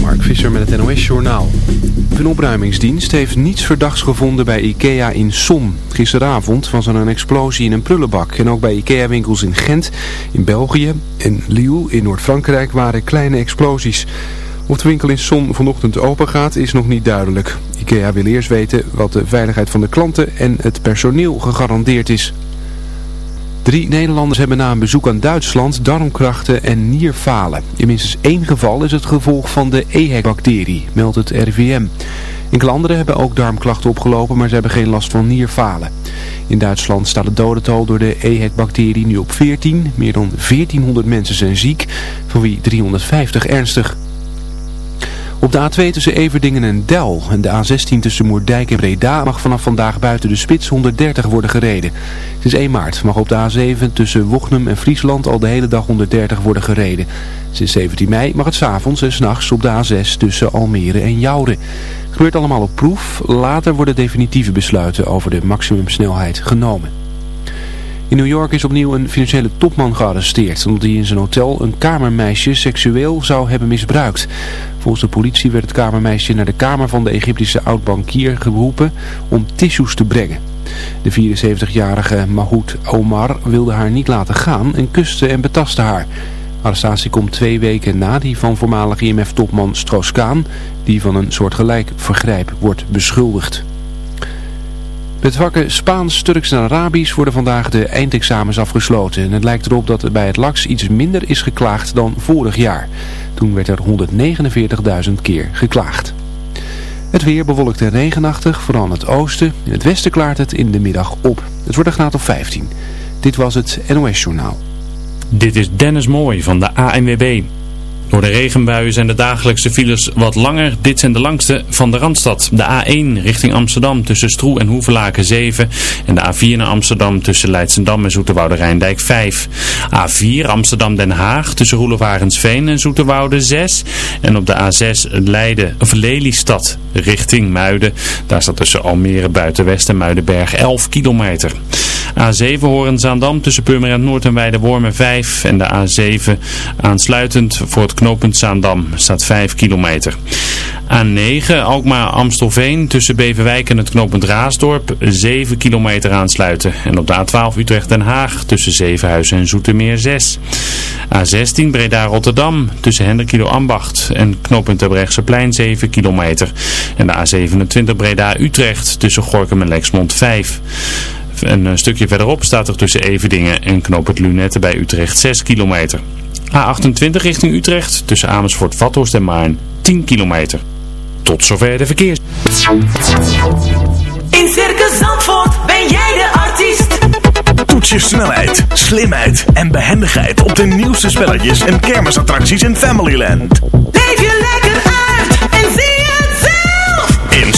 Mark Visser met het NOS Journaal. Een opruimingsdienst heeft niets verdachts gevonden bij IKEA in Son. Gisteravond was er een explosie in een prullenbak. En ook bij IKEA-winkels in Gent, in België en Lille in Noord-Frankrijk waren kleine explosies. Of de winkel in Son vanochtend open gaat is nog niet duidelijk. IKEA wil eerst weten wat de veiligheid van de klanten en het personeel gegarandeerd is. Drie Nederlanders hebben na een bezoek aan Duitsland darmkrachten en nierfalen. In minstens één geval is het gevolg van de EHEC-bacterie, meldt het RIVM. Enkele anderen hebben ook darmklachten opgelopen, maar ze hebben geen last van nierfalen. In Duitsland staat het dodental door de EHEC-bacterie nu op 14. Meer dan 1400 mensen zijn ziek, van wie 350 ernstig. Op de A2 tussen Everdingen en Del en de A16 tussen Moerdijk en Breda mag vanaf vandaag buiten de spits 130 worden gereden. Is 1 maart, mag op de A7 tussen Wochnum en Friesland al de hele dag 130 worden gereden. Sinds 17 mei mag het s'avonds en s'nachts op de A6 tussen Almere en Jouren. Het gebeurt allemaal op proef, later worden definitieve besluiten over de maximumsnelheid genomen. In New York is opnieuw een financiële topman gearresteerd omdat hij in zijn hotel een kamermeisje seksueel zou hebben misbruikt. Volgens de politie werd het kamermeisje naar de kamer van de Egyptische oud-bankier geroepen om tissues te brengen. De 74-jarige Mahoud Omar wilde haar niet laten gaan en kuste en betastte haar. arrestatie komt twee weken na die van voormalig IMF-topman Stroos-Kaan, die van een soortgelijk vergrijp wordt beschuldigd. Met vakken Spaans, Turks en Arabisch worden vandaag de eindexamens afgesloten. En het lijkt erop dat er bij het LAX iets minder is geklaagd dan vorig jaar. Toen werd er 149.000 keer geklaagd. Het weer bewolkt en regenachtig, vooral in het oosten. In het westen klaart het in de middag op. Het wordt een graad of 15. Dit was het NOS Journaal. Dit is Dennis Mooij van de ANWB. Door de regenbuien zijn de dagelijkse files wat langer. Dit zijn de langste van de Randstad. De A1 richting Amsterdam tussen Stroe en Hoevelaken 7. En de A4 naar Amsterdam tussen Leidsendam en Zoeterwoude Rijndijk 5. A4 Amsterdam-Den Haag tussen Roelevarensveen en Zoeterwoude 6. En op de A6 Leiden, of richting Muiden. Daar staat tussen Almere Buitenwest en Muidenberg 11 kilometer. A7 Horen-Zaandam tussen Purmerend Noord en Weidewormen 5. En de A7 aansluitend voor het knooppunt Zaandam staat 5 kilometer. A9 Alkmaar-Amstelveen tussen Beverwijk en het knooppunt Raasdorp 7 kilometer aansluiten. En op de A12 Utrecht-Den Haag tussen Zevenhuizen en Zoetermeer 6. A16 Breda-Rotterdam tussen Hendrikilo Ambacht en knooppunt plein 7 kilometer. En de A27 Breda-Utrecht tussen Gorkum en Lexmond 5. Een stukje verderop staat er tussen Everdingen en Knoop het Lunette bij Utrecht 6 kilometer. A28 richting Utrecht tussen Amersfoort, Vathorst en Maarn 10 kilometer. Tot zover de verkeers. In Circus Zandvoort ben jij de artiest. Toets je snelheid, slimheid en behendigheid op de nieuwste spelletjes en kermisattracties in Familyland. Leef je lekker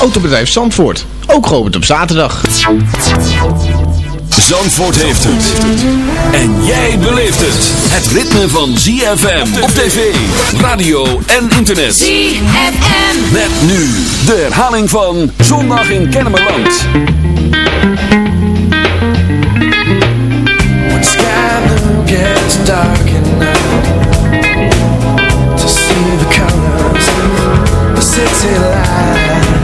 Autobedrijf Zandvoort. Ook geopend op zaterdag. Zandvoort heeft het. En jij beleeft het. Het ritme van ZFM op tv, radio en internet. ZFM. Met nu de herhaling van Zondag in Kennemerland. When sky blue gets dark to see the colors of the city lights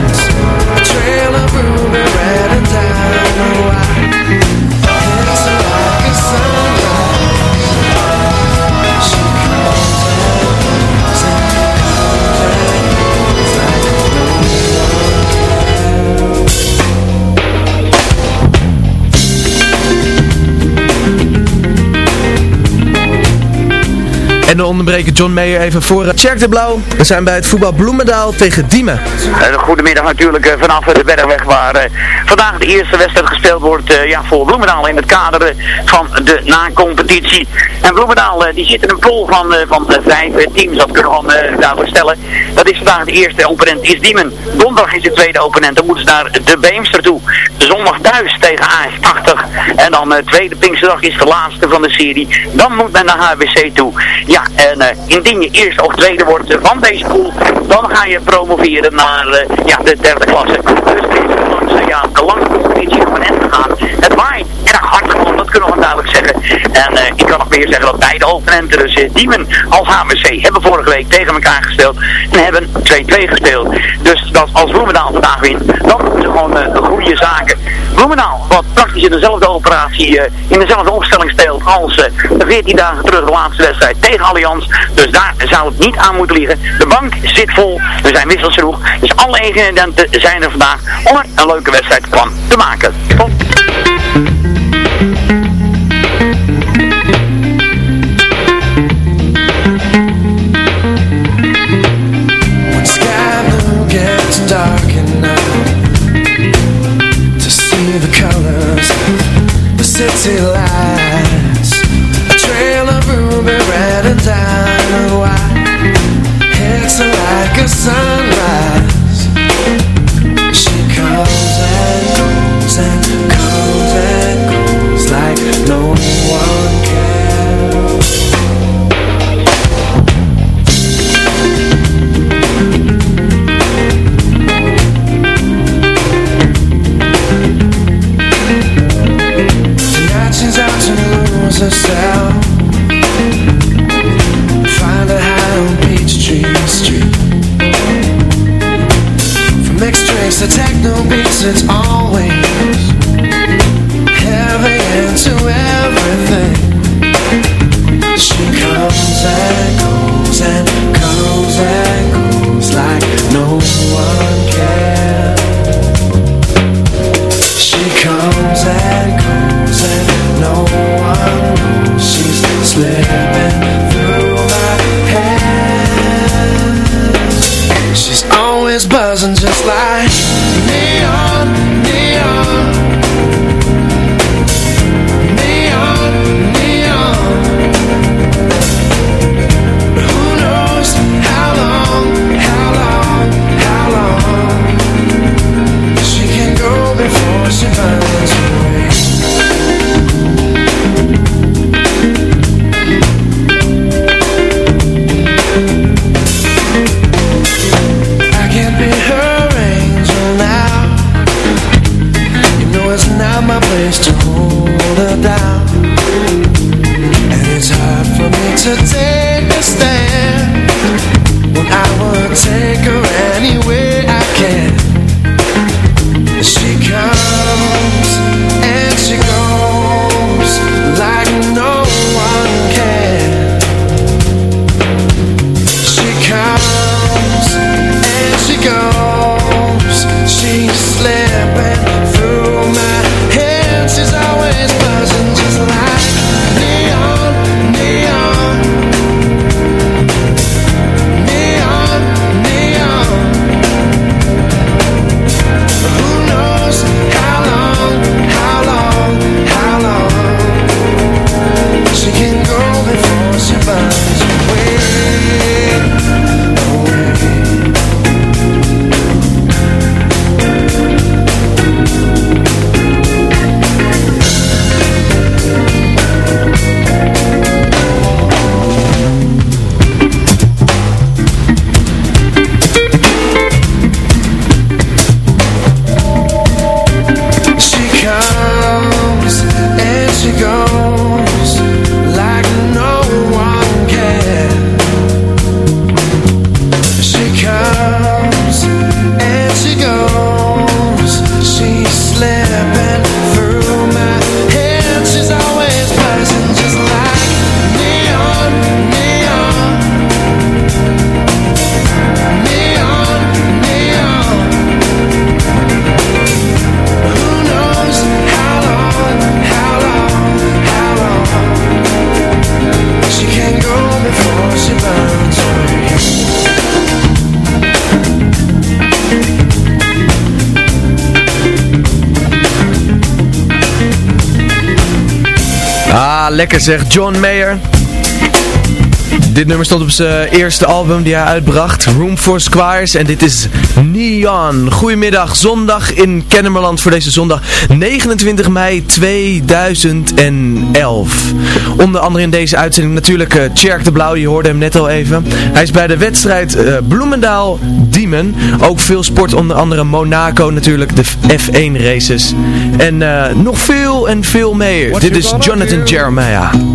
En de onderbreker John Mayer even voor uh, Tjerk de Blauw. We zijn bij het voetbal Bloemendaal tegen Diemen. Goedemiddag natuurlijk eh, vanaf de Bergweg waar eh, vandaag de eerste wedstrijd gespeeld wordt eh, ja, voor Bloemendaal in het kader eh, van de na-competitie. En Bloemendaal eh, die zit in een pool van, eh, van eh, vijf eh, teams, dat kunnen we gewoon eh, duidelijk stellen. Dat is vandaag de eerste opponent, is Diemen. Donderdag is de tweede opponent, dan moeten ze naar de Beemster toe. Zondag thuis tegen AS80. En dan tweede Pinksterdag is de laatste van de serie. Dan moet men naar HWC toe. Ja, en eh, indien je eerste of tweede wordt eh, van deze pool, dan ga je promoveren naar eh, ja, de derde klasse. Dus het is langs uh, ja, lange competitie van. Het waait erg hard gewoon, dat kunnen we duidelijk zeggen. En eh, ik kan nog meer zeggen dat beide opponenten, dus uh, Diemen als HWC, hebben vorige week tegen elkaar gespeeld. En hebben 2-2 gespeeld. Dus dat als Bloemendaal vandaag wint, dan doen ze gewoon uh, goede zaken. Bloemendaal, wat praktisch in dezelfde operatie, in dezelfde opstelling speelt als uh, 14 dagen terug de laatste wedstrijd tegen Allianz. Dus daar zou het niet aan moeten liggen. De bank zit vol, we zijn wissels vroeg. Dus alle ingrediënten zijn er vandaag om er een leuke wedstrijd van te maken. Tot. City lights. A trail of ruby red and diamond white. It's like a sunrise Find her high on Peachtree Street. From drinks to techno beats It's always lekker zeg. John Mayer. Dit nummer stond op zijn eerste album die hij uitbracht, Room for Squires. En dit is Neon. Goedemiddag, zondag in Kennemerland voor deze zondag 29 mei 2011. Onder andere in deze uitzending natuurlijk uh, Tjerk de Blauw, je hoorde hem net al even. Hij is bij de wedstrijd uh, Bloemendaal-Diemen. Ook veel sport, onder andere Monaco natuurlijk, de F1 races. En uh, nog veel en veel meer. Dit is Jonathan? Jeremiah.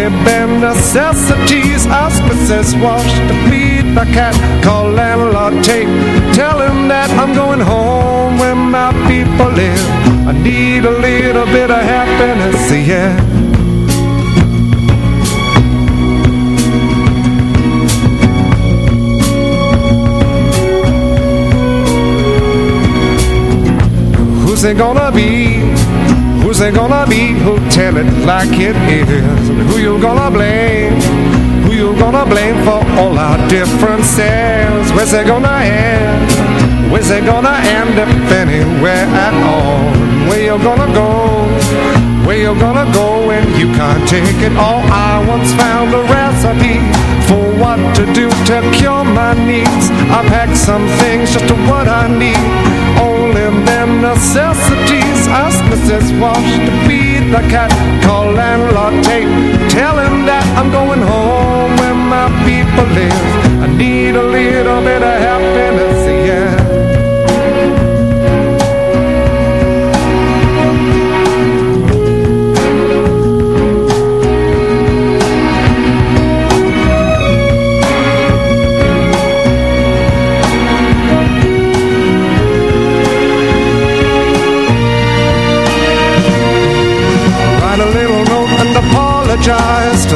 Only bare necessities. Auspices wash to feed the cat. Call landlord tape. Tell him that I'm going home where my people live. I need a little bit of happiness, yeah. Who's it gonna be? Who's it gonna be who'll tell it like it is? Who you gonna blame? Who you gonna blame for all our differences? Where's it gonna end? Where's it gonna end if anywhere at all? Where you gonna go? Where you're gonna go when you can't take it all? I once found a recipe for what to do to cure my needs. I packed some things just to what I need only them necessities Ask Mrs. Wash to feed the cat Call landlord Tate Tell him that I'm going home where my people live I need a little bit of happiness,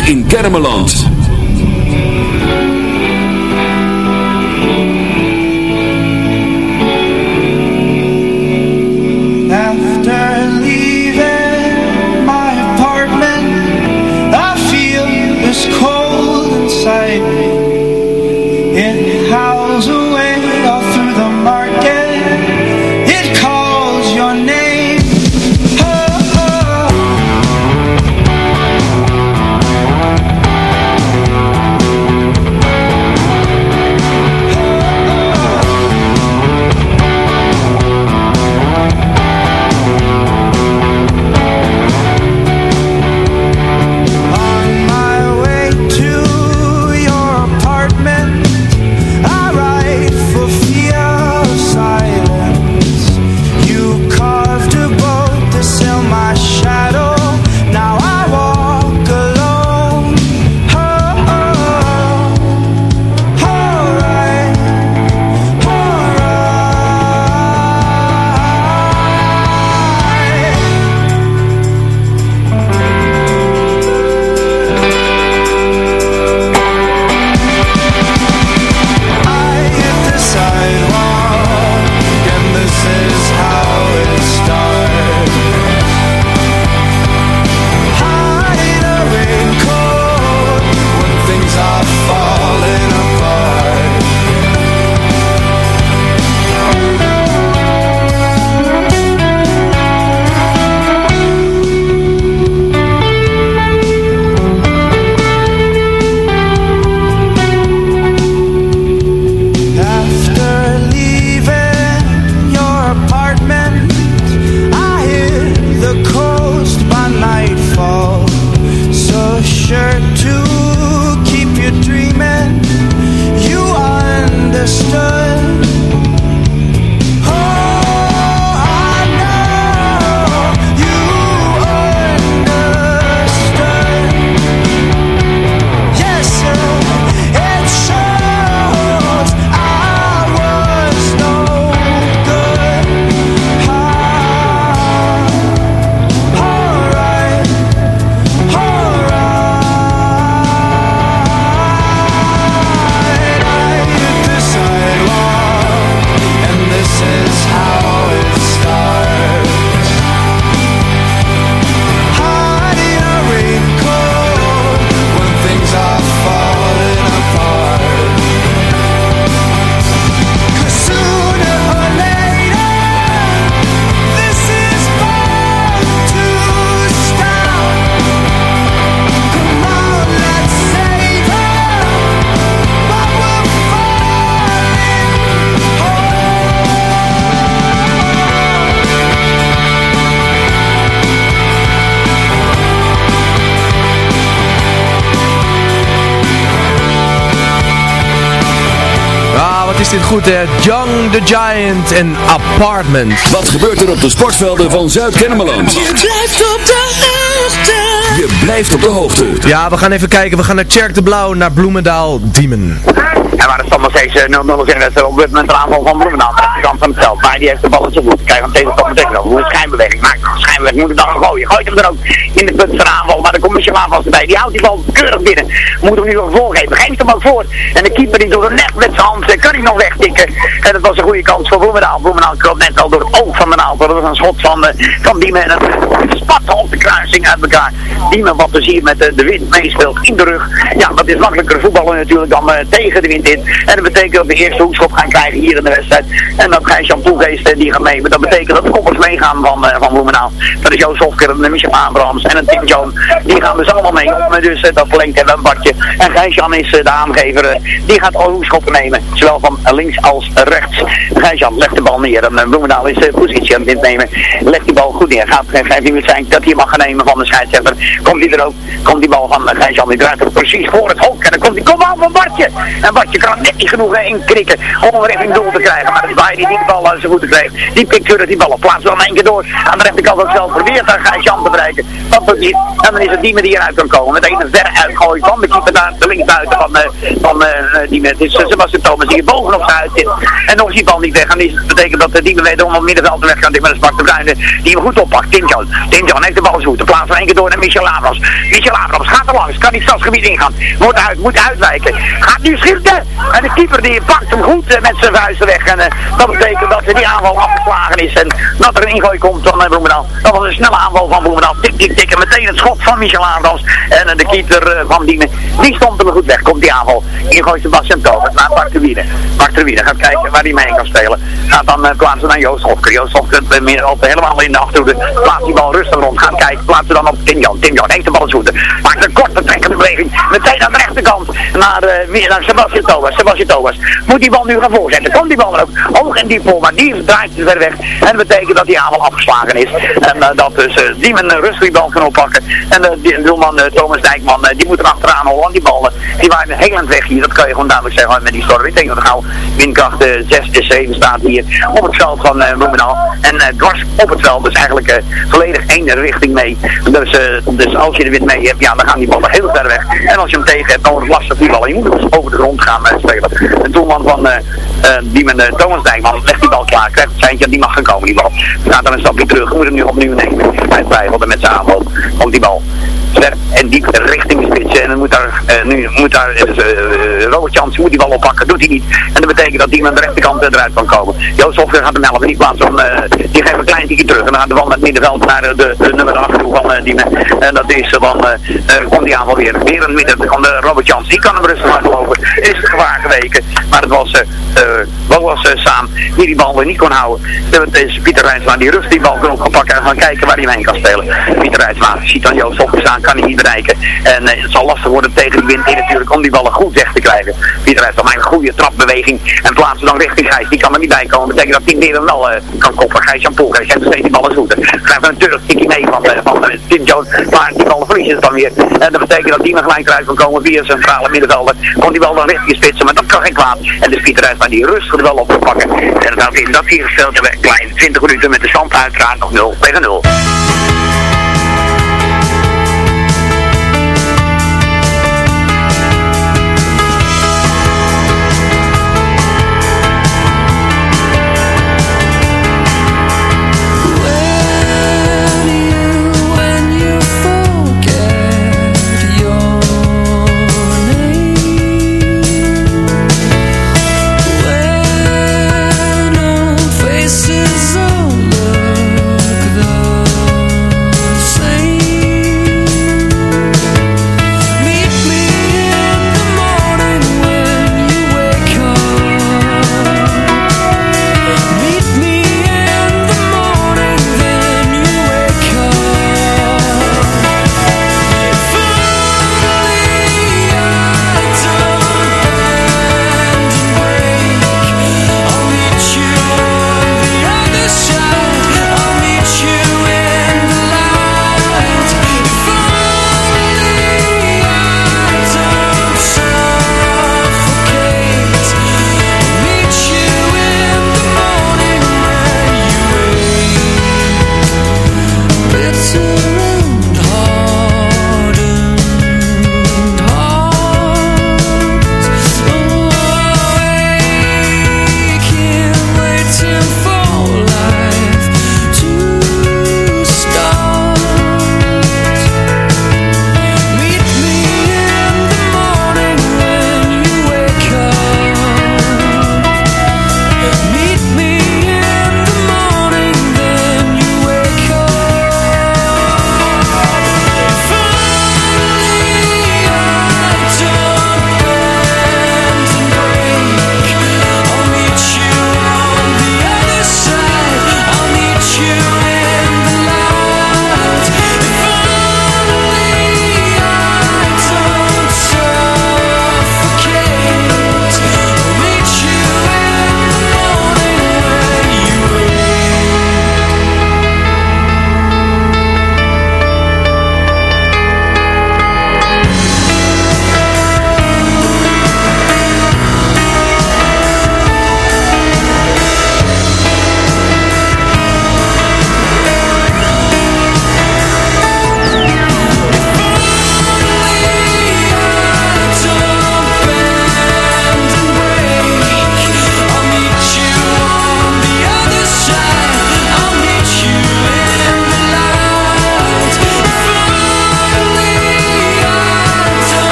In Kermeland. Goed hè. Young the Giant en Apartment. Wat gebeurt er op de sportvelden van Zuid-Kennemerland? Je blijft op de hoogte. Je blijft op de hoogte. Ja, we gaan even kijken. We gaan naar Tjerk de Blauw, naar Bloemendaal, Diemen. En waar het stand nog steeds eh, 0-0 is in de wedstrijd op dit moment een aanval van Bloemendaal. aan de rechterkant van het veld. Maar die heeft de bal in zijn voet. Krijgt een tegenstander tegen. Hoe een schijnbeweging. Maakt een schijnbeweging. Moet het dan gooien. Gooit hem er ook in de punt van de aanval. Maar dan komt Michel aanval erbij. Die houdt die bal keurig binnen. Moet hem nu nog voorgeven. Geeft hem ook voor. En de keeper die door de net met zijn hand eh, kan hij nog wegtikken. En dat was een goede kans voor Bloemendaal. Bloemendaal kroop net al door het oog van de naald. Dat was een schot van, eh, van Diemen. En het spatte op de kruising uit elkaar. Diemen wat plezier met de, de wind meespeelt in de rug. Ja, dat is makkelijker voetballen natuurlijk dan eh, tegen de wind En dat betekent dat we de eerste hoekschop gaan krijgen hier in de wedstrijd. En dat Gijs-Jan Poelgeest eh, die gaat mee. Maar dat betekent dat de koppers meegaan van, eh, van Bloemendaal. Dat is Joost Hofker en Michel Abrahams en een Tim Joan. Die gaan dus allemaal mee om. Dus eh, dat verlengt hebben een badje. En Gijs-Jan is de aangever. die gaat alle hoekschoppen nemen. Zowel van links als rechts. Gijs-Jan legt de bal neer. En Bloemendaal is de positie aan het nemen. Legt die bal goed neer. Gaat 15 minuten zijn dat hij mag gaan nemen van de scheidsrechter. Komt hij er ook. Komt die bal van uh, Gijs-Jan. Die draait er precies voor het hok. En dan komt die kom aan van Bartje. En Bartje kan net niet genoeg eh, inkrikken om hem richting doel te krijgen. Maar dat is waar die de bal aan zijn voeten kreeg. Die pikt keurig die bal op. Plaatst dan één keer door. Aan de rechterkant ook zelf probeert daar Gijs-Jan te bereiken. Dat doet niet. En dan is het die die eruit kan komen. Met een ver uitgooi van de keeper naar de linksbuiten van, eh van eh die met. Het is uh, Sebastian Thomas die hier bovenop zijn uit zit. En nog is die bal niet weg. En dat betekent dat uh, die wederom op middenveld weg kan. Met een Spark de Bruine die hem goed oppakt. Tim John. Tim John heeft de bal zo. De plaats van één keer door naar Michel Abrams. Michel Abrams gaat er langs. Kan niet stadsgebied ingaan. Moet uit, moet uitwijken. Gaat nu schieten. En de keeper die pakt hem goed uh, met zijn vuisten weg. En uh, dat betekent dat die aanval afgeslagen is. En dat er een ingooi komt van uh. Dat was een snelle aanval van Bloemendaal. Tik, tik, tik. En meteen het schot van Michel Abrams. En de keeper van Diemen. Die stond er goed weg. Komt die aanval. Ingooi Sebastian Thomas naar Bart de Wiene. Bart de Wiene gaat kijken waar hij mee kan spelen. Gaat dan plaatsen naar Joost Hofker. Joost Hofker helemaal in de achterhoede. Plaatst die bal rustig rond. Gaat kijken. Plaatsen dan op Tim Jan. Tim Jan heeft de bal zoeten. Maakt een korte trekkende beweging. Meteen aan de rechterkant. Naar, uh, naar Sebastian Thomas. Sebastian Thomas. Moet die bal nu gaan voorzetten. Komt die bal er ook hoog en diep voor. Maar die draait ver weg. En dat betekent dat die aanval afgeslagen is. En uh, dat dus uh, Diemen uh, rustig die bal kan oppakken. En de doelman Thomas Dijkman die moet er achteraan holen. Die ballen die waren heel aan weg hier. Dat kan je gewoon duidelijk zeggen met die storm. Ik denk dat gauw windkracht 6 en 7 staat hier op het veld van uh. En dwars op het veld. Dus eigenlijk volledig één richting mee. Dus, dus als je de wind mee hebt, ja, dan gaan die ballen heel ver weg. En als je hem tegen hebt, dan wordt het lastig die ballen. Je moet dus over de grond gaan spelen. De doelman van die met Thomas Dijkman legt die bal klaar. Krijgt het seintje, die mag gaan komen die bal. Gaat dan een stapje terug. Moet hem nu opnieuw nemen. Hij twijfelde met zijn aanval. Komt die bal en diep richting spitsen. En dan moet daar, uh, nu moet daar Robert Jans moet die bal oppakken, doet hij niet. En dat betekent dat die aan de rechterkant eruit kan komen. Joost Hofker gaat hem helpen, niet plaats uh, die geeft een klein tikje terug. En dan gaat de bal naar het middenveld naar de, nummer 8 toe van die En dat is dan, komt die aanval weer. Weer een midden van Robert Jans. Die kan hem rustig laten lopen. Is het gevaar geweken. Maar het was, wat was Saam die die bal weer niet kon houden. Het is Pieter Rijnsma die rustig die bal kan oppakken en gaan kijken waar hij mee kan spelen. Pieter Rijnsma ziet dan Joost Hofker staan, kan niet bereiken. En uh, het zal lastig worden tegen die wind in natuurlijk om die ballen goed weg te krijgen. Pieter heeft dan een goede trapbeweging en plaatsen dan richting Gijs. Die kan er niet bij komen. Dat betekent dat Tim meer wel uh, kan koppen. Gijs Jan Poel, Gijs heeft steeds die ballen zoeten. Krijgt een Turk tikje mee van, uh, van Tim Jones. Maar die ballen verliezen het dan weer. En dat betekent dat die nog gelijk eruit kan komen via centrale middenvelder. Komt die bal dan richting spitsen, maar dat kan geen kwaad. En dus Pieter heeft die rustig wel op te pakken. En dan in dat hier gespeeld hebben klein 20 minuten met de stand uiteraard nog 0 tegen 0.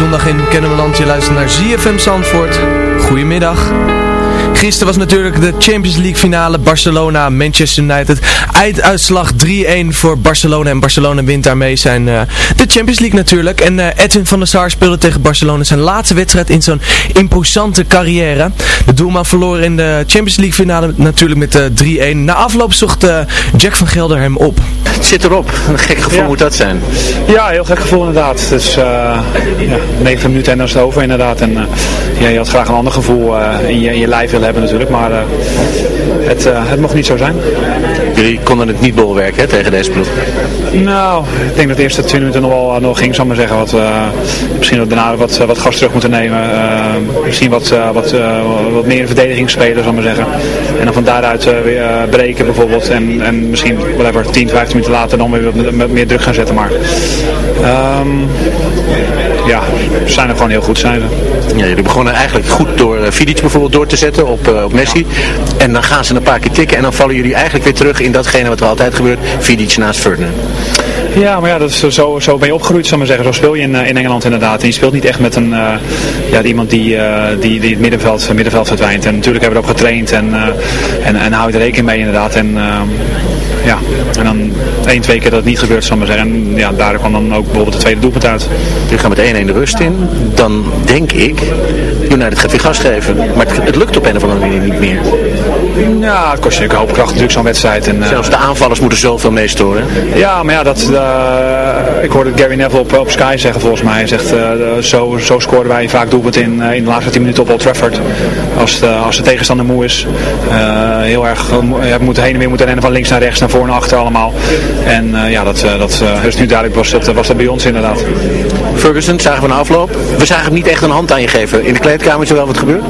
Zondag in Kennemerland. Je luistert naar ZFM Zandvoort. Goedemiddag. Gisteren was natuurlijk de Champions League finale Barcelona-Manchester United. Einduitslag 3-1 voor Barcelona en Barcelona wint daarmee zijn uh, de Champions League natuurlijk. En uh, Edwin van der Sar speelde tegen Barcelona zijn laatste wedstrijd in zo'n imposante carrière. De doelman verloor in de Champions League finale natuurlijk met uh, eh, 3-1. Na afloop zocht Jack van Gelder hem op. Het zit erop. Een gek gevoel moet dat zijn. Ja, heel gek gevoel inderdaad. Dus ja, 9 minuten en dan is het over inderdaad. En ja, je had graag een ander gevoel in, je, in je lijf willen hebben natuurlijk. Maar het, het mocht niet zo zijn. Jullie konden het niet bolwerken hè, tegen deze ploeg? Nou, ik denk dat de eerste 20 minuten nog wel nog ging, zal maar zeggen. Wat, misschien daarna wat, wat gas terug moeten nemen. Misschien wat, wat, wat meer in verdediging spelen, zal maar zeggen. En dan van daaruit weer breken bijvoorbeeld. En, en misschien whatever, 10, 15 minuten later dan weer wat, met meer druk gaan zetten. Maar um, ja, ze zijn er gewoon heel goed, zijn ze. Ja, jullie begonnen eigenlijk goed door Vidic bijvoorbeeld door te zetten op, op Messi. En dan gaan ze een paar keer tikken en dan vallen jullie eigenlijk weer terug in datgene wat er altijd gebeurt. Vidic naast Ferdinand. Ja, maar ja, dat is, zo, zo ben je opgegroeid, zal maar zeggen. Zo speel je in, in Engeland inderdaad. En je speelt niet echt met een, uh, ja, iemand die, uh, die, die het middenveld, middenveld verdwijnt. En natuurlijk hebben we erop getraind en, uh, en, en hou je er rekening mee inderdaad. En, ja, en dan één, twee keer dat het niet gebeurt, zal maar zeggen. En ja, daar kwam dan ook bijvoorbeeld de tweede doelpunt uit. Nu gaan met 1-1 de rust in. Dan denk ik, United gaat weer gas geven. Maar het, het lukt op een of andere manier niet meer. Ja, het kost je een hoop kracht natuurlijk zo'n wedstrijd. En, Zelfs de aanvallers moeten zoveel meestoren. Ja, maar ja, dat, uh, ik hoorde Gary Neville op, op Sky zeggen volgens mij. Hij zegt, uh, zo, zo scoren wij vaak doelpunt in, in de laatste 10 minuten op Old Trafford. Als de, als de tegenstander moe is. heel erg, je moet heen en weer moeten rennen van links naar rechts, naar voor en achter allemaal. En ja, dat, dat is nu duidelijk was dat, was dat bij ons inderdaad. Ferguson, zagen we een afloop. We zagen hem niet echt een hand aan je geven. In de kleedkamer is er wel wat gebeurd?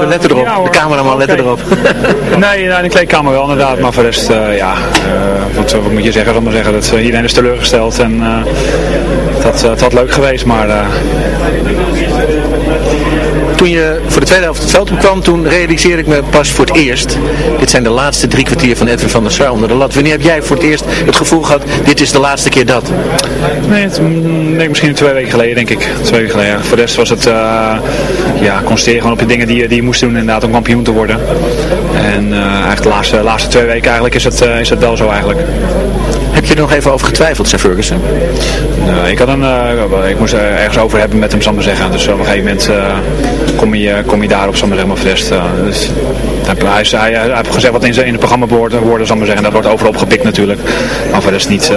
we letten erop. Ja, de cameraman okay. erop. nee, in de kleedkamer wel inderdaad. Maar voor de rest, ja, wat, wat, moet je zeggen? Dan maar zeggen dat iedereen is teleurgesteld. En dat, het had leuk geweest, maar toen je voor de tweede helft het veld opkwam, toen realiseerde ik me pas voor het eerst, dit zijn de laatste drie kwartier van Edwin van der Sar onder de lat. Wanneer heb jij voor het eerst het gevoel gehad, dit is de laatste keer dat? Nee, het, nee misschien twee weken geleden denk ik. Twee weken geleden. Voor de rest was het, uh, ja, concentreren gewoon op de dingen die, die je moest doen inderdaad om kampioen te worden. En uh, eigenlijk de laatste, laatste twee weken eigenlijk is het, uh, is het wel zo eigenlijk. Heb je er nog even over getwijfeld, zei Ferguson? Nee, ik, had een, uh, ik moest er ergens over hebben met hem, zal maar zeggen. Dus op een gegeven moment uh, kom, je, kom je daarop, zal maar zeggen, maar vast. Uh, dus, hij, hij, hij, heeft gezegd wat in, zijn, in het programma woorden, woorden, zal maar zeggen. Dat wordt overal opgepikt natuurlijk. Maar voor de rest niet.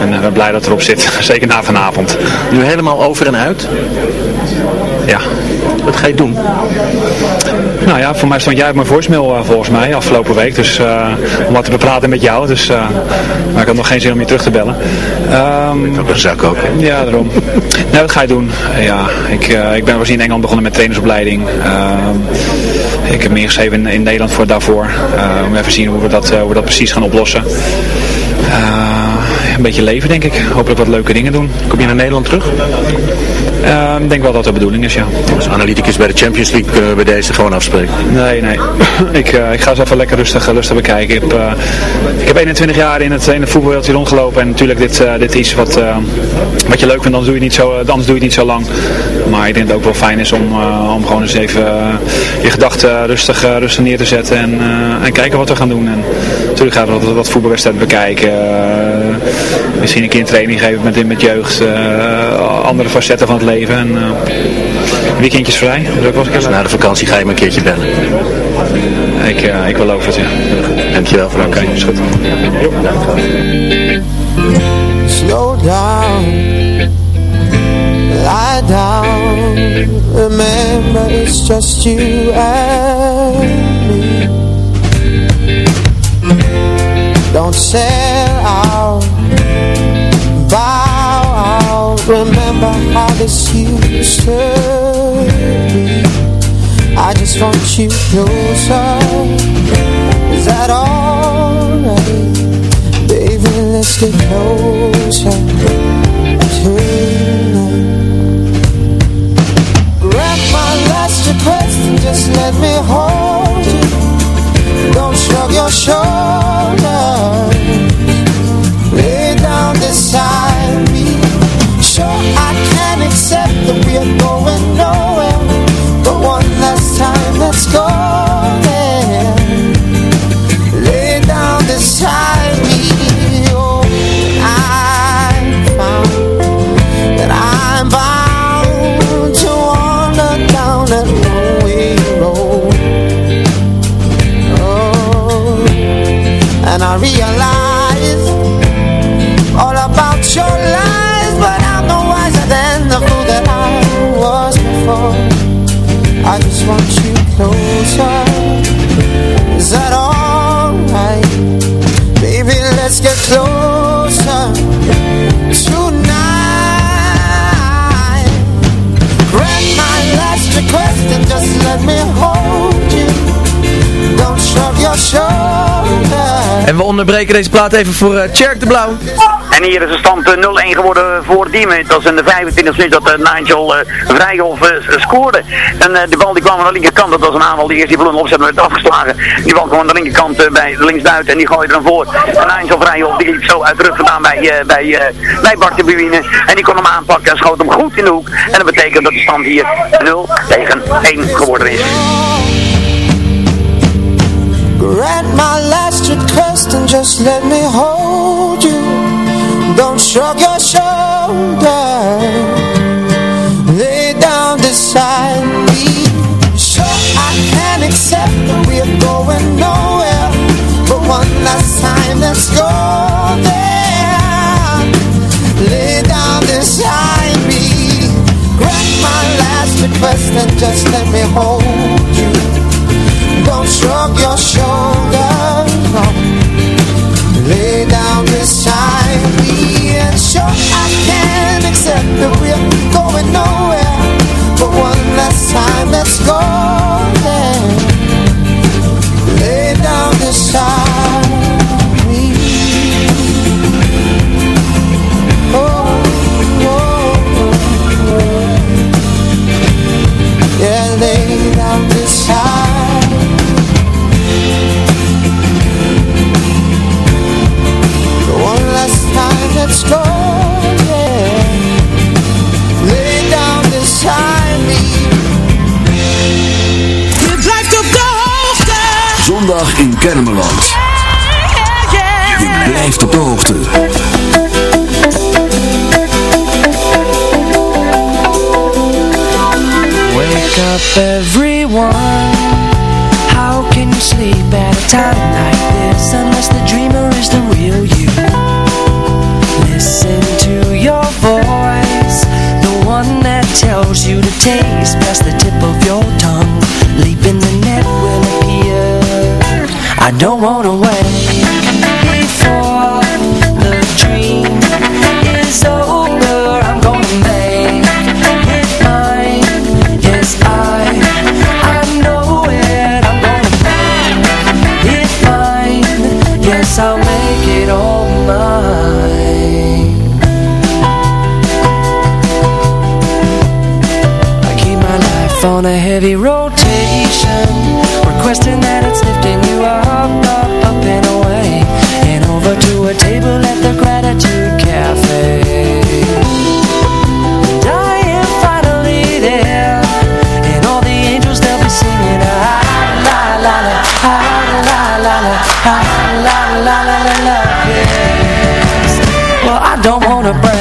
en ik ben blij dat erop zit. Zeker na vanavond. Nu helemaal over en uit? Ja. Wat ga je doen? Nou ja, voor mij stond jij op mijn voicemail uh, volgens mij afgelopen week. Dus uh, om wat te bepraten met jou. Dus, uh, maar ik had nog geen zin om je terug te bellen. Um, ik een zak ook. Ja, daarom. nou, wat ga je doen? ja, ik, ik ben was in Engeland begonnen met trainersopleiding. ik heb meer geschreven in, in Nederland voor daarvoor. om even te zien hoe we dat, hoe we dat precies gaan oplossen. een beetje leven denk ik. Hopelijk wat leuke dingen doen. Kom je naar Nederland terug? Uh, ik denk wel dat dat de bedoeling is, ja. Als analyticus bij de Champions League kunnen we bij deze gewoon afspreken? Nee, nee. ik, uh, ik ga eens even lekker rustig, rustig bekijken. Ik heb, ik heb 21 jaar in het, in het voetbalwereldje rondgelopen en natuurlijk dit, dit is wat, wat je leuk vindt, anders doe, je niet zo, anders doe je het niet zo lang. Maar ik denk dat het ook wel fijn is om, om gewoon eens even je gedachten rustig, rustig neer te zetten en, en kijken wat we gaan doen. En natuurlijk gaan we wat, wat voetbalwedstrijden bekijken. misschien een keer een training geven met, met jeugd. andere facetten van het leven. En, uh, weekendjes vrij. Dus na de vakantie ga je me een keertje bellen. Ik, uh, ik beloof het, ja. Dankjewel voor Oké, okay, is goed. Slow down, lie down, remember it's just you and me. Don't sell out, bow out, remember how this used to be. I just want you closer. Is that alright? Baby, let's get closer Just let me hold you. Don't shrug your shoulders. Lay down beside me. Sure I can accept that we're going nowhere. Let's get closer tonight. Grant my last request and just let me hold you. Don't shrug your shoulders. En we onderbreken deze plaat even voor uh, Tjerk de Blauw. En hier is de stand eh, 0-1 geworden voor Diemen. Dat was in de 25 minuut dat uh, Nigel uh, Vrijhof scoorde. En de bal die kwam aan de linkerkant. Dat was een aanval die eerst die bloem opzet werd afgeslagen. Die bal kwam aan de linkerkant bij linksbuiten en die gooide dan voor. En Nigel Vrijhof die liep zo uit rug vandaan bij, bij, bij Bart de Buine. En die kon hem aanpakken en schoot hem goed in de hoek. En dat betekent dat de stand hier 0 tegen 1 geworden is. Grant my last request and just let me hold you Don't shrug your shoulders. Lay down beside me. Sure I can accept that we're going nowhere. But one last time let's go there. Lay down beside me. Grant my last request and just let me hold you. Don't shrug your shoulders going nowhere. But one last time, let's go In Kennemerland. Je blijft op de hoogte. Wake up everyone. How can you sleep at a time like this Unless the dreamer is the real you? Listen to your voice The one that tells you to taste Past the tip of your I don't wanna wait gonna break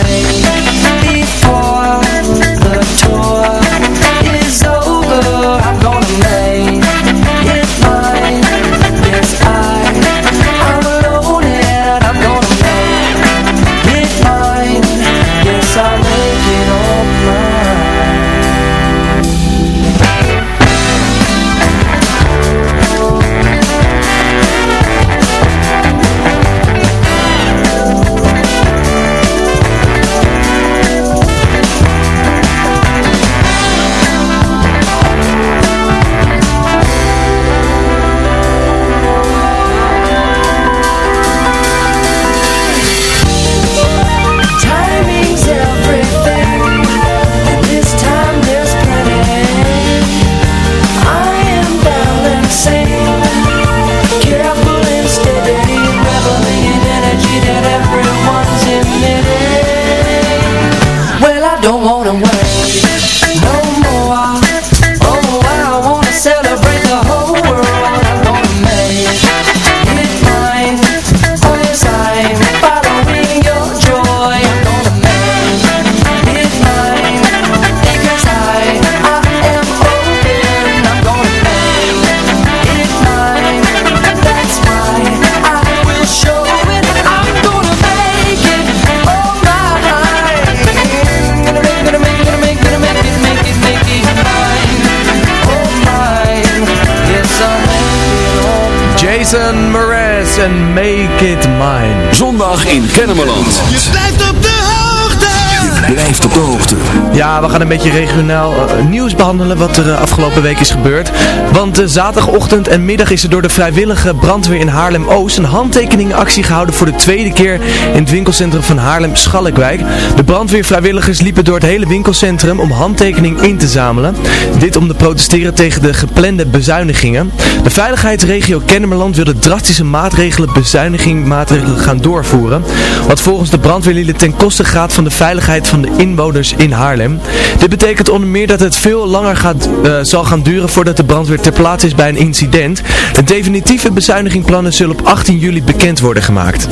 We gaan een beetje regionaal eh, nieuws behandelen wat er eh, afgelopen week is gebeurd. Want zaterdagochtend en middag is er door de vrijwillige brandweer in Haarlem-Oost een handtekeningactie gehouden voor de tweede keer in het winkelcentrum van Haarlem-Schalkwijk. De brandweervrijwilligers liepen door het hele winkelcentrum om handtekening in te zamelen. Dit om te protesteren tegen de geplande bezuinigingen. De veiligheidsregio Kennemerland wilde drastische maatregelen, bezuinigingmaatregelen gaan doorvoeren. Wat volgens de brandweerlieden ten koste gaat van de veiligheid van de inwoners in Haarlem. Dit betekent onder meer dat het veel langer gaat, uh, zal gaan duren voordat de brandweer ter plaatse is bij een incident. De definitieve bezuinigingplannen zullen op 18 juli bekend worden gemaakt.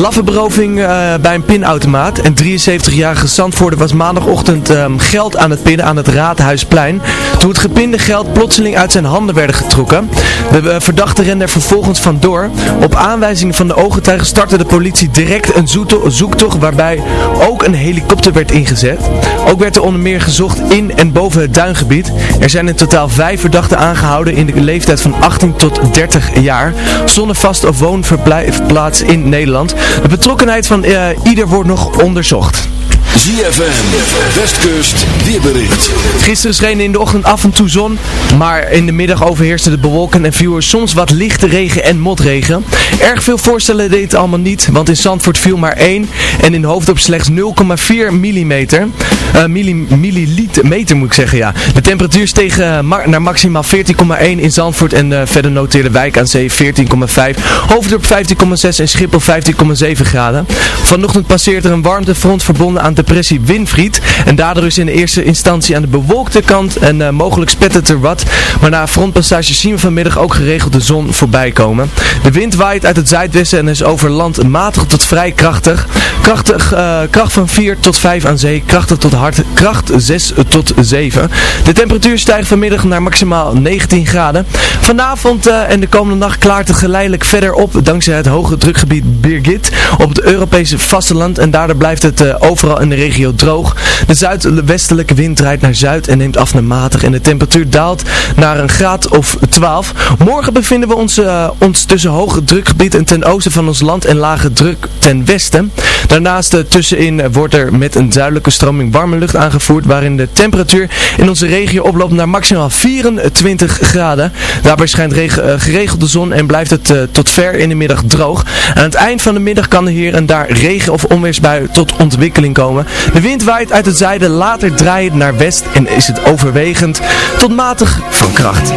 Laffenberoving uh, bij een pinautomaat. Een 73-jarige Zandvoorder was maandagochtend um, geld aan het pinnen aan het Raadhuisplein. Toen het gepinde geld plotseling uit zijn handen werden getrokken. De uh, verdachte rende er vervolgens vandoor. Op aanwijzing van de ooggetuigen startte de politie direct een zoektocht waarbij ook een helikopter werd ingezet. Ook werd er onder meer gezocht in en boven het duingebied. Er zijn in totaal vijf verdachten aangehouden in de leeftijd van 18 tot 30 jaar. Zonder vast of woonverblijfplaats in Nederland. De betrokkenheid van uh, ieder wordt nog onderzocht. ZFM, Westkust, weerbericht. Gisteren scheen in de ochtend af en toe zon, maar in de middag overheerste de bewolken en viel er soms wat lichte regen en motregen. Erg veel voorstellen deed het allemaal niet, want in Zandvoort viel maar 1 en in Hoofddorp slechts 0,4 mm. Uh, milliliter, meter moet ik zeggen, ja. De temperatuur steeg ma naar maximaal 14,1 in Zandvoort en uh, verder noteerde Wijk aan Zee 14,5, Hoofddorp 15,6 en Schiphol 15,7 graden. Vanochtend passeert er een warmtefront verbonden aan depressie Winfried en daardoor is in de eerste instantie aan de bewolkte kant en uh, mogelijk spettert er wat, maar na frontpassage zien we vanmiddag ook geregeld de zon voorbij komen. De wind waait uit het zuidwesten en is over land matig tot vrij krachtig. Krachtig, kracht van 4 tot 5 aan zee, krachtig tot hard, kracht 6 tot 7. De temperatuur stijgt vanmiddag naar maximaal 19 graden. Vanavond uh, en de komende nacht klaart het geleidelijk verder op dankzij het hoge drukgebied Birgit op het Europese vasteland en daardoor blijft het overal in de regio droog. De zuidwestelijke wind draait naar zuid en neemt af naar matig en de temperatuur daalt naar een graad of 12. Morgen bevinden we ons, uh, ons tussen hoge drukgebied en ten oosten van ons land en lage druk ten westen. Daarnaast tussenin wordt er met een zuidelijke stroming warme lucht aangevoerd waarin de temperatuur in onze regio oploopt naar maximaal 24 graden. Daarbij schijnt uh, geregeld de zon en blijft het uh, tot ver in de middag droog. Aan het eind van de middag kan er hier en daar regen of onweersbui tot ontwikkeling komen. De wind waait uit het zuiden, later draait naar west en is het overwegend tot matig van kracht.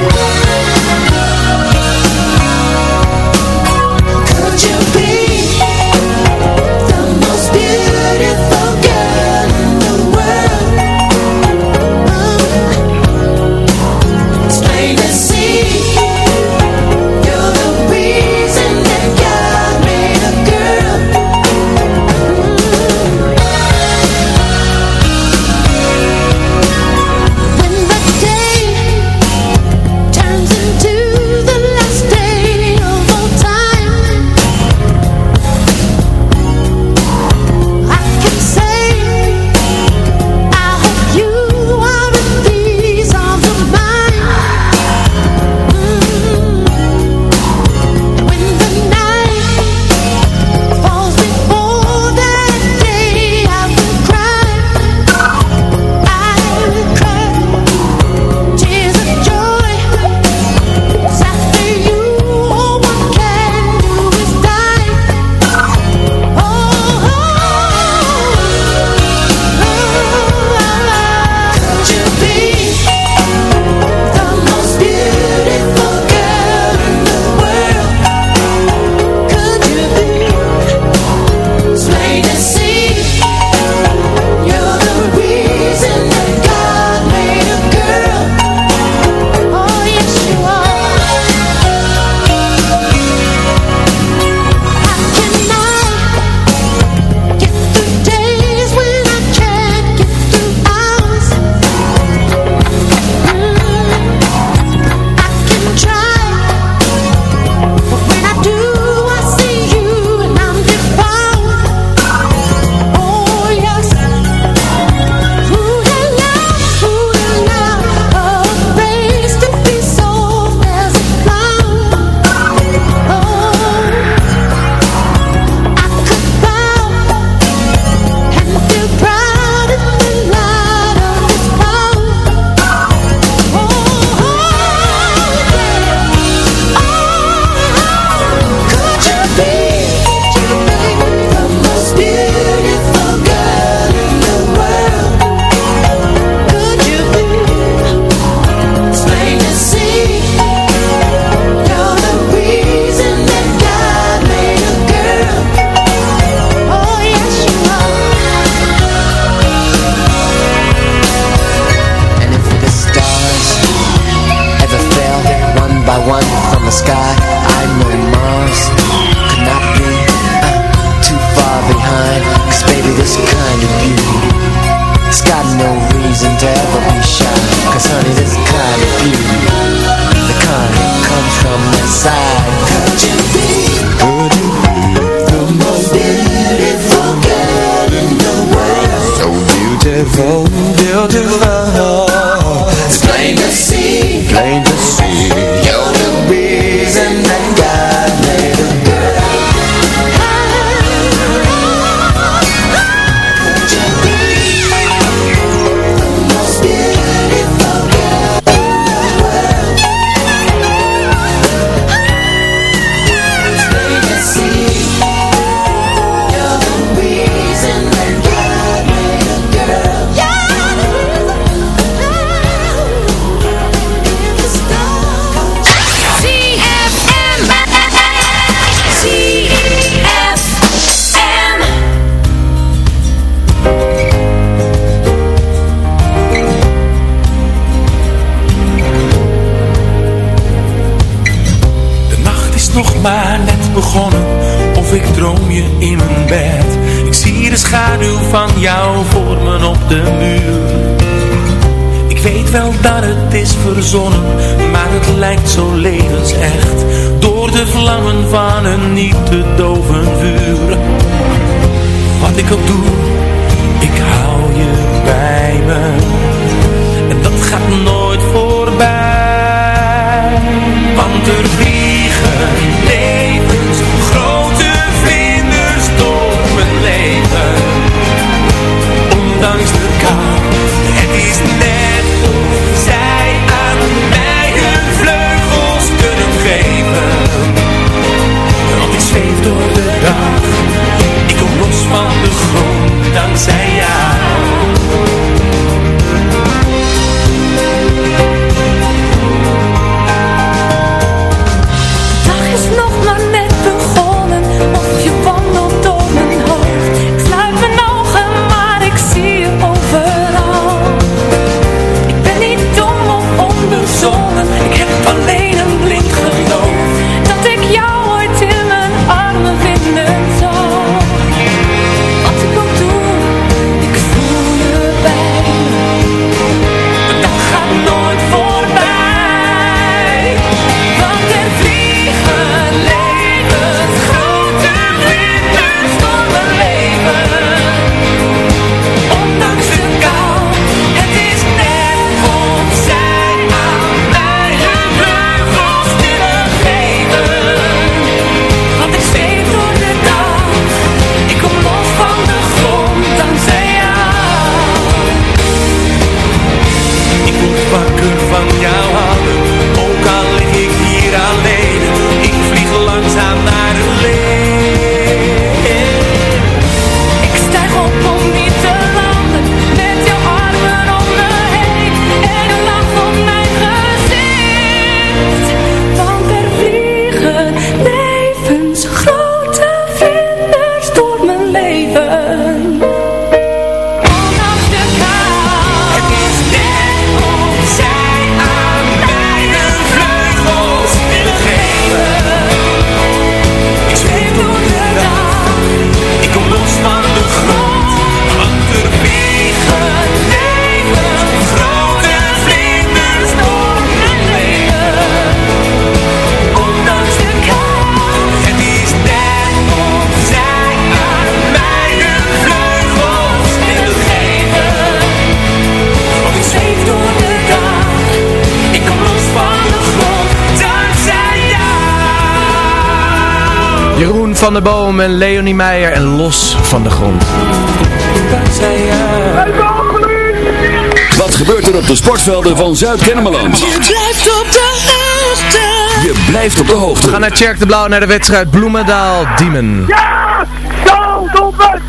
Verzonnen Maar het lijkt zo levensecht. Door de vlammen van een niet te doven vuur. Wat ik ook doe, Jeroen van der Boom en Leonie Meijer en Los van de Grond. Wat gebeurt er op de sportvelden van Zuid-Kennemerland? Je blijft op de hoogte Je blijft op de We hoogte. gaan naar Tjerk de Blauw naar de wedstrijd Bloemendaal-Diemen. Ja! Zo, doelpunt!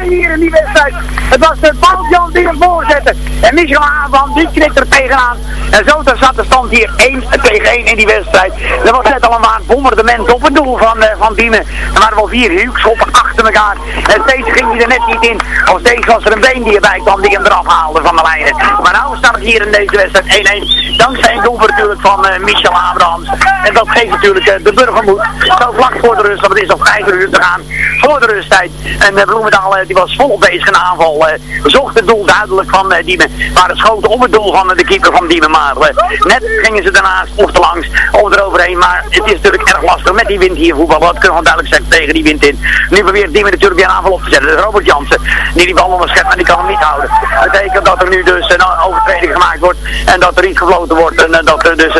1-1 hier in die wedstrijd. Het was de Jan die hem voorzette. En Michel Aanvan, die knikt er tegenaan. En zo zat de stand hier 1 tegen 1 in die wedstrijd. Er was net al een bombardement op het doel van, eh, van Diemen. Er waren wel vier huukschoppen achter elkaar. En steeds ging hij er net niet in. Of steeds was er een been die erbij kwam die hem eraf haalde van de lijnen. Maar nou staat het hier in deze wedstrijd 1-1. Dankzij een doelpunt natuurlijk van eh, Michel Abrahams. En dat geeft natuurlijk eh, de burgermoed. Zo vlak voor de rust, want het is nog 5 uur te gaan voor de rusttijd. En uh, Bloemendaal die was volop bezig in aanval. Eh, zocht het doel duidelijk van eh, Diemen. Maar het schoten op het doel van eh, de keeper van Diemen. Maar net gingen ze daarnaast of te langs of eroverheen. Maar het is natuurlijk erg lastig met die wind hier voetballen. Dat kunnen we duidelijk zeggen tegen die wind in. Nu probeert Diemen natuurlijk weer aanval op te zetten. Robert Jansen. Die die bal onderschept, maar die kan hem niet houden. Dat betekent dat er nu dus een overtreding gemaakt wordt. En dat er iets gefloten wordt. En dat er dus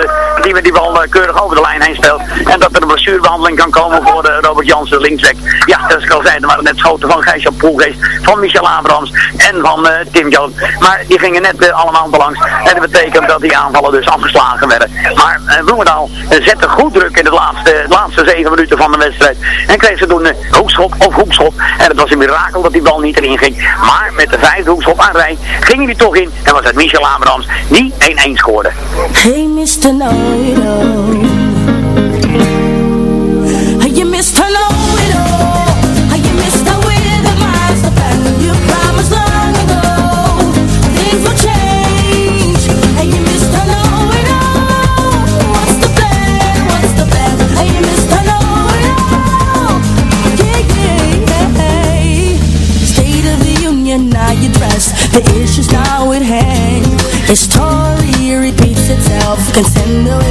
Diemen die bal keurig over de lijn heen speelt. En dat er een blessurebehandeling kan komen voor Robert Jansen linksback. Ja, dat is al zei, waren net schoten van Gijs-Jan Poelgeest, van Michel En van eh, Tim Jones. Maar die gingen net eh, allemaal langs. En dat betekent dat die aanvallen dus afgeslagen werden. Maar uh, Bloemendaal zette goed druk in de laatste, laatste zeven minuten van de wedstrijd. En kreeg ze toen een hoekschop of hoekschop. En het was een mirakel dat die bal niet erin ging. Maar met de vijfde hoekschop aan rij ging die toch in. En was het Michel Abrams die 1-1 scoorde. Hey Mr. You Mr. can send the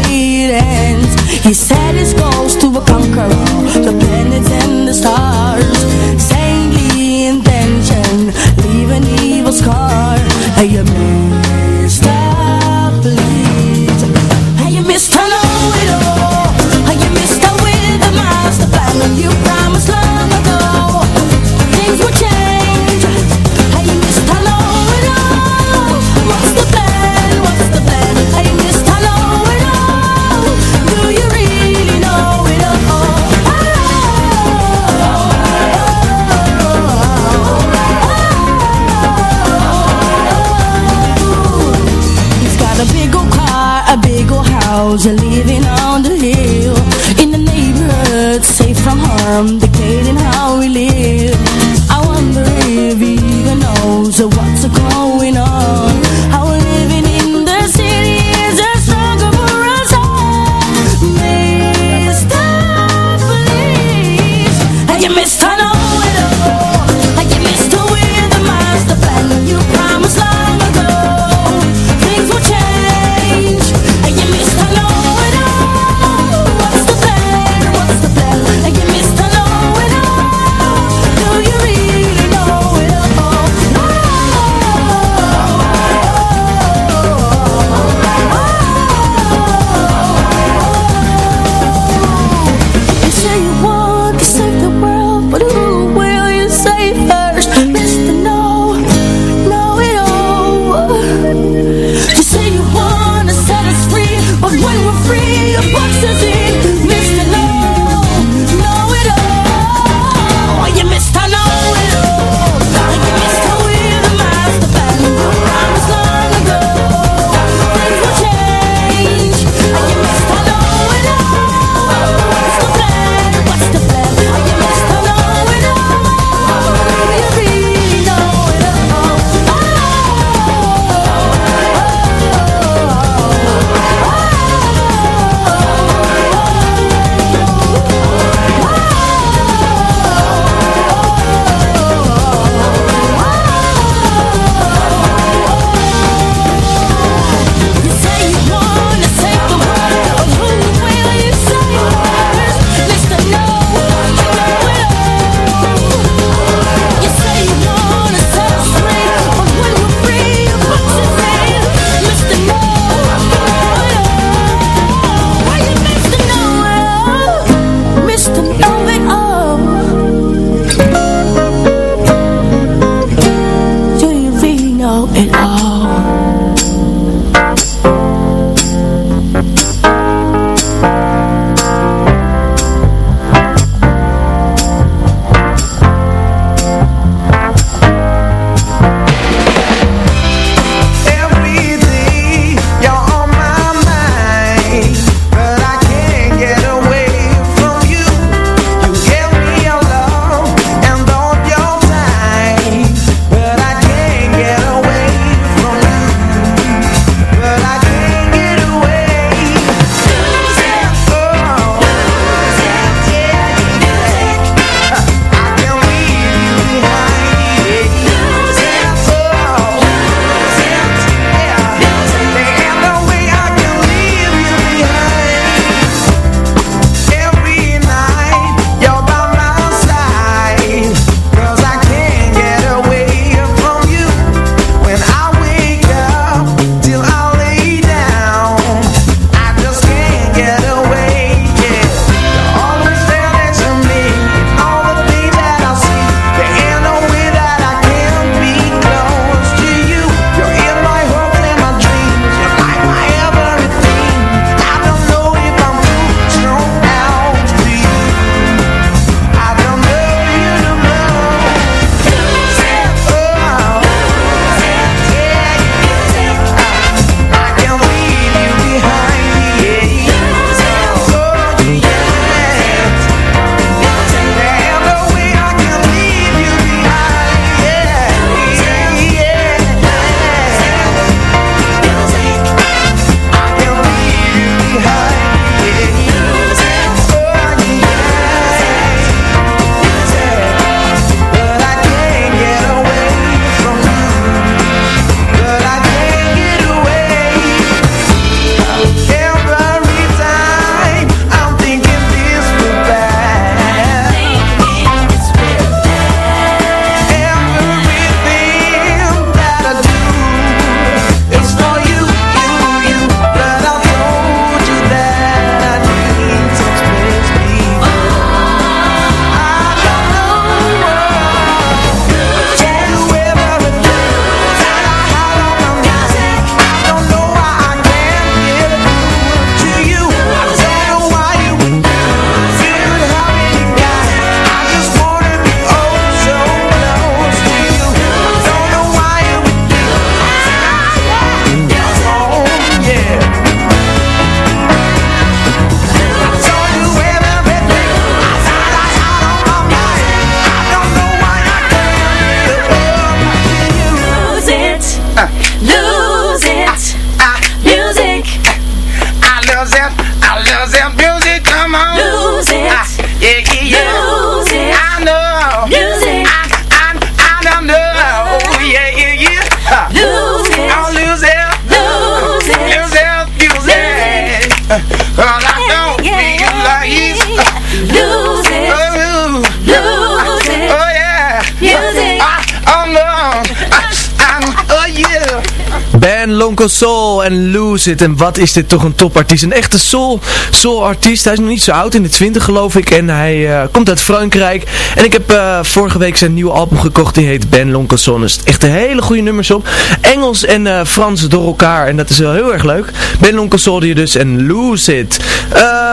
Lonko Soul en Lose It. En wat is dit toch een topartiest. Een echte soul, soul artiest. Hij is nog niet zo oud, in de 20 geloof ik. En hij uh, komt uit Frankrijk. En ik heb uh, vorige week zijn nieuwe album gekocht. Die heet Ben Lonko Soul. Er is echt hele goede nummers op. Engels en uh, Frans door elkaar. En dat is wel heel erg leuk. Ben Lonko Soul die dus en Lose It.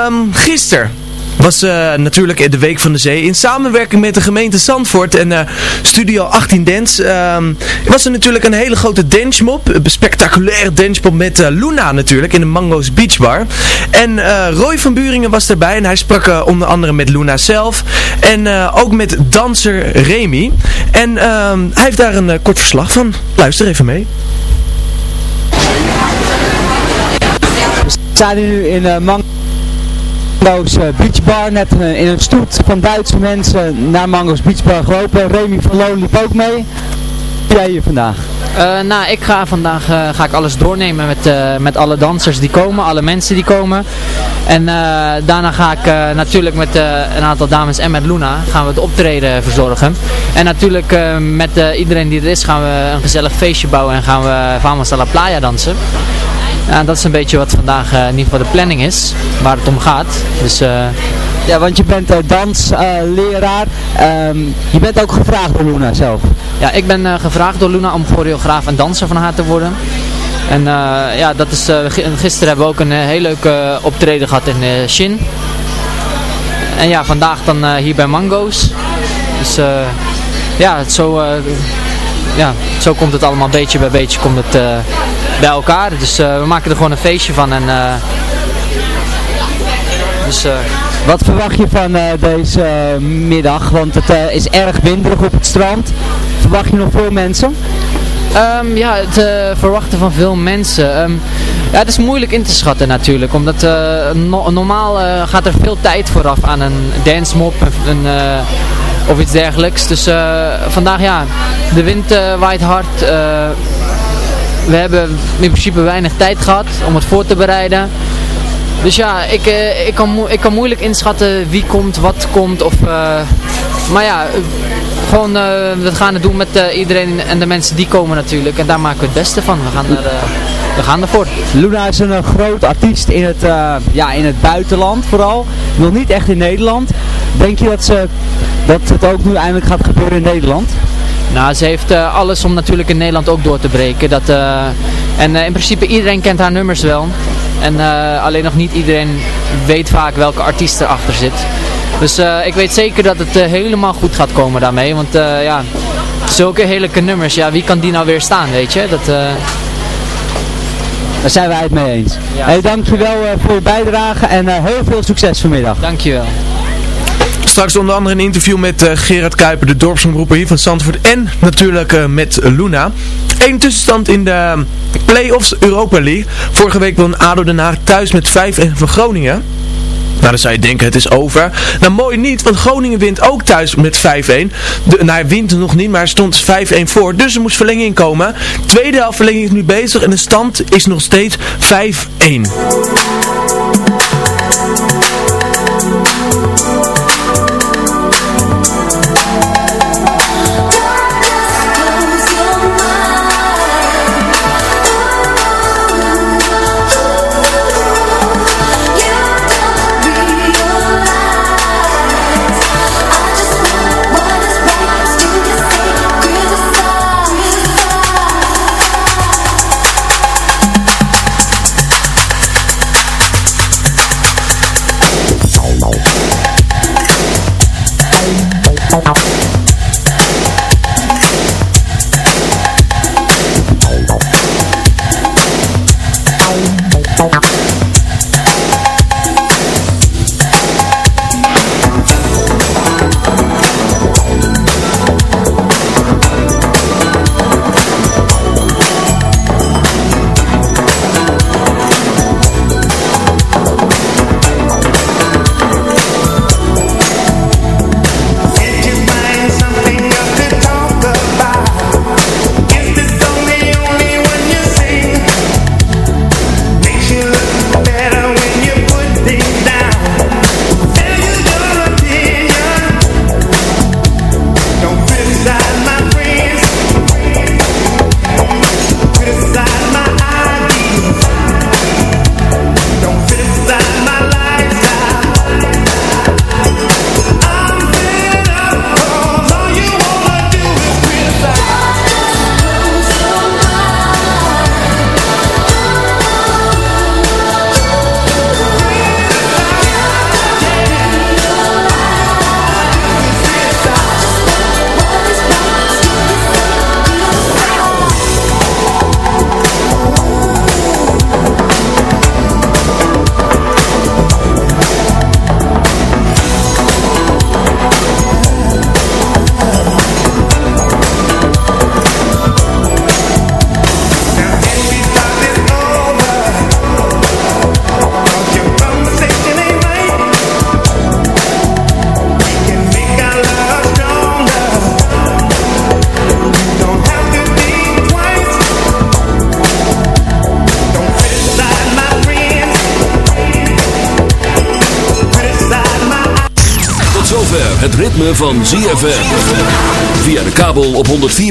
Um, gisteren was uh, natuurlijk de Week van de Zee. In samenwerking met de gemeente Zandvoort en uh, Studio 18 Dance um, was er natuurlijk een hele grote dancemop. Een spectaculaire dancemop met uh, Luna natuurlijk in de Mango's Beach Bar. En Roy van Buringen was erbij en hij sprak onder andere met Luna zelf. En ook met danser Remy. En um, hij heeft daar een kort verslag van. Luister even mee. We staan nu in uh, Mango's Mango's Beach Bar. Net in een stoet van Duitse mensen naar Mango's Beach Bar gelopen. Remy van Loon liep ook mee. Wat jij hier vandaag? Uh, nou, ik ga vandaag ga ik alles doornemen met, met alle dansers die komen, alle mensen die komen. En daarna ga ik natuurlijk met een aantal dames en met Luna gaan we het optreden verzorgen. En natuurlijk met iedereen die er is gaan we een gezellig feestje bouwen en gaan we Vamos a la Playa dansen. Ja, dat is een beetje wat vandaag uh, in ieder geval de planning is, waar het om gaat. Dus, uh, ja, want je bent uh, dansleraar. Um, je bent ook gevraagd door Luna zelf. Ja, ik ben gevraagd door Luna om choreograaf en danser van haar te worden. En ja, dat is, gisteren hebben we ook een heel leuke optreden gehad in Shin. En ja, vandaag dan hier bij Mango's. Dus ja, zo, ja, zo komt het allemaal beetje bij beetje komt het bij elkaar. Dus uh, we maken er gewoon een feestje van. En, uh, dus, uh, Wat verwacht je van deze middag? Want het is erg winderig op het strand. Verwacht je nog veel mensen? Um, ja, het verwachten van veel mensen. Um, ja, het is moeilijk in te schatten natuurlijk. Omdat no normaal gaat er veel tijd vooraf aan een dance mop. Een, of iets dergelijks. Dus vandaag ja, de wind waait hard we hebben in principe weinig tijd gehad om het voor te bereiden. Dus ja, ik, uh, ik, kan, ik kan moeilijk inschatten wie komt, wat komt. Of, uh, maar ja, gewoon, uh, we gaan het doen met iedereen en de mensen die komen natuurlijk. En daar maken we het beste van. We gaan, er, we gaan ervoor. Luna is een groot artiest in het, ja, in het buitenland vooral. Nog niet echt in Nederland. Denk je dat, ze, dat het ook nu eindelijk gaat gebeuren in Nederland? Nou, ze heeft uh, alles om natuurlijk in Nederland ook door te breken. Dat, uh, en uh, in principe iedereen kent haar nummers wel. En alleen nog niet iedereen weet vaak welke artiest erachter zit. Dus ik weet zeker dat het helemaal goed gaat komen daarmee. Want ja, zulke heerlijke nummers, ja, wie kan die nou weer staan, weet je? Dat, Daar zijn wij het mee eens. Ja. Hey, dankjewel voor je bijdrage en heel veel succes vanmiddag. Dankjewel. Straks onder andere een interview met uh, Gerard Kuiper, de dorpsomroeper hier van Zandvoort. En natuurlijk uh, met Luna. Eén tussenstand in de play-offs Europa League. Vorige week won ADO Den Haag thuis met 5-1 van Groningen. Nou, dan zou je denken, het is over. Nou, mooi niet, want Groningen wint ook thuis met 5-1. Nou, hij wint nog niet, maar stond 5-1 voor. Dus er moest verlenging komen. Tweede helft verlenging is nu bezig en de stand is nog steeds 5-1.